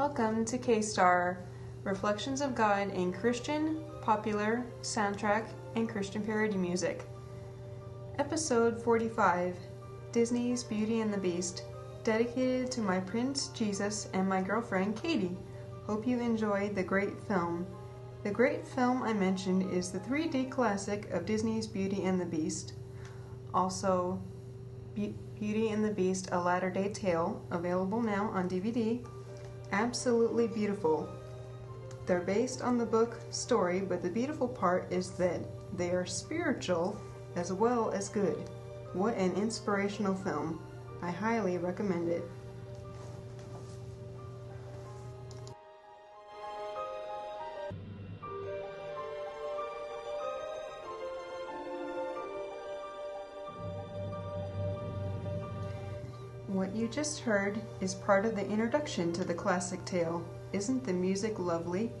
Welcome to K Star Reflections of God in Christian, Popular, Soundtrack, and Christian Parody Music. Episode 45 Disney's Beauty and the Beast, dedicated to my Prince Jesus and my girlfriend Katie. Hope you enjoyed the great film. The great film I mentioned is the 3D classic of Disney's Beauty and the Beast. Also, Be- Beauty and the Beast A Latter day Tale, available now on DVD. Absolutely beautiful. They're based on the book story, but the beautiful part is that they are spiritual as well as good. What an inspirational film! I highly recommend it. What you just heard is part of the introduction to the classic tale. Isn't the music lovely?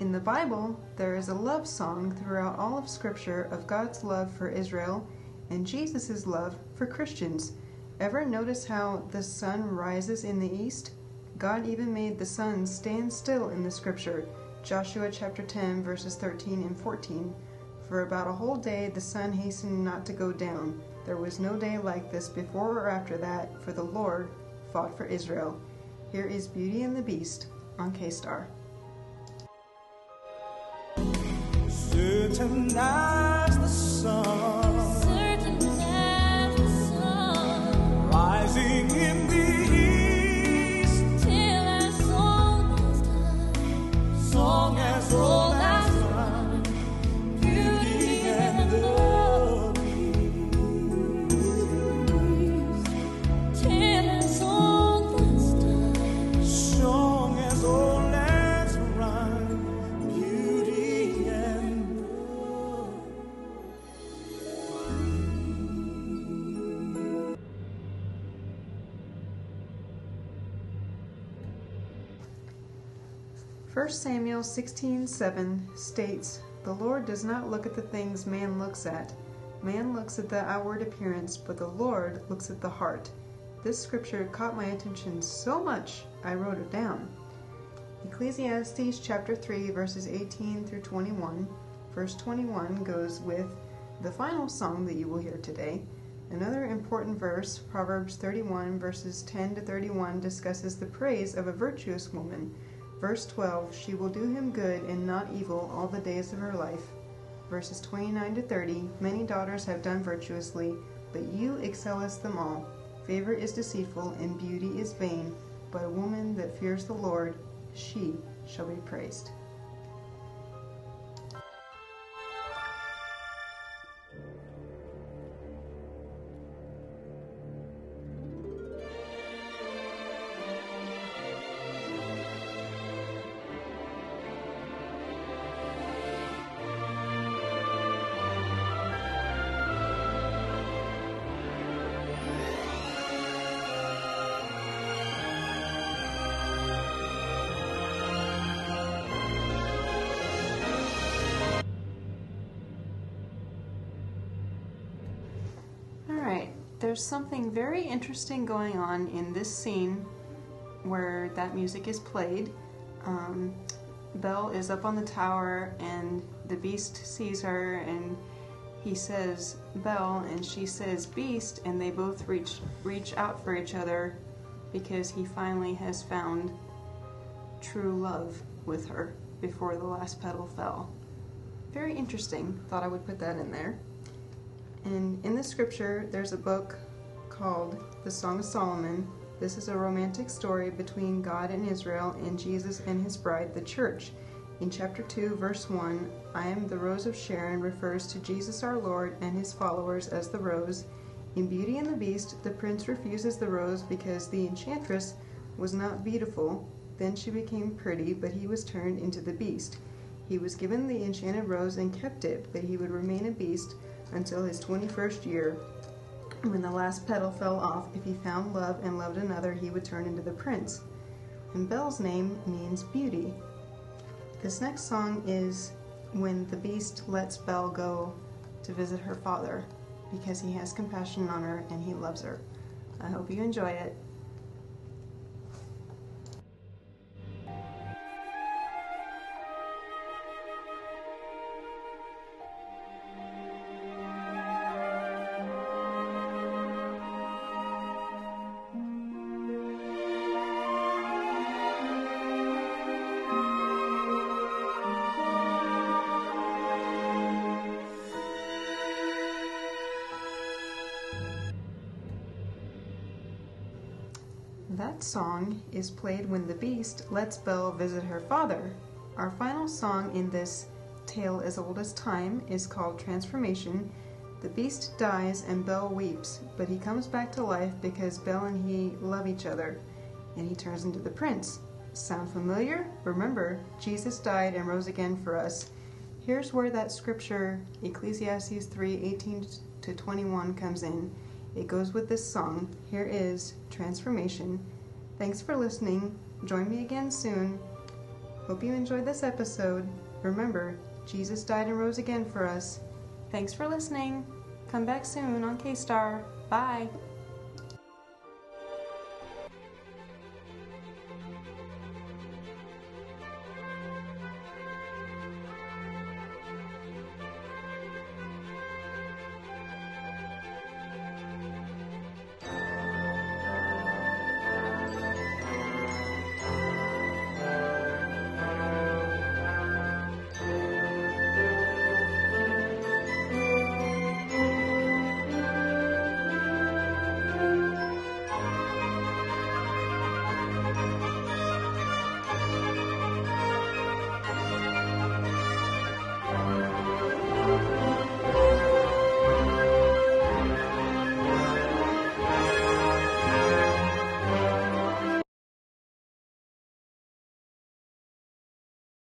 In the Bible, there is a love song throughout all of Scripture of God's love for Israel and Jesus' love for Christians. Ever notice how the sun rises in the east? God even made the sun stand still in the Scripture. Joshua chapter 10, verses 13 and 14. For about a whole day the sun hastened not to go down. There was no day like this before or after that, for the Lord fought for Israel. Here is Beauty and the Beast on K Star. 1 Samuel 16:7 states, "The Lord does not look at the things man looks at. Man looks at the outward appearance, but the Lord looks at the heart." This scripture caught my attention so much, I wrote it down. Ecclesiastes chapter 3 verses 18 through 21. Verse 21 goes with the final song that you will hear today. Another important verse, Proverbs 31 verses 10 to 31 discusses the praise of a virtuous woman Verse 12, she will do him good and not evil all the days of her life. Verses 29 to 30, many daughters have done virtuously, but you excellest them all. Favor is deceitful and beauty is vain, but a woman that fears the Lord, she shall be praised. There's something very interesting going on in this scene where that music is played. Um, Belle is up on the tower, and the beast sees her, and he says Belle, and she says Beast, and they both reach reach out for each other because he finally has found true love with her before the last petal fell. Very interesting. Thought I would put that in there. And in the scripture, there's a book called The Song of Solomon. This is a romantic story between God and Israel and Jesus and his bride, the church. In chapter 2, verse 1, I am the rose of Sharon refers to Jesus our Lord and his followers as the rose. In Beauty and the Beast, the prince refuses the rose because the enchantress was not beautiful. Then she became pretty, but he was turned into the beast. He was given the enchanted rose and kept it, but he would remain a beast until his 21st year. When the last petal fell off, if he found love and loved another, he would turn into the prince. And Belle's name means beauty. This next song is when the beast lets Belle go to visit her father because he has compassion on her and he loves her. I hope you enjoy it. Song is played when the beast lets Belle visit her father. Our final song in this tale as old as time is called Transformation. The beast dies and Belle weeps, but he comes back to life because Belle and he love each other, and he turns into the prince. Sound familiar? Remember, Jesus died and rose again for us. Here's where that scripture, Ecclesiastes 3 18 to 21, comes in. It goes with this song. Here is Transformation. Thanks for listening. Join me again soon. Hope you enjoyed this episode. Remember, Jesus died and rose again for us. Thanks for listening. Come back soon on K Star. Bye.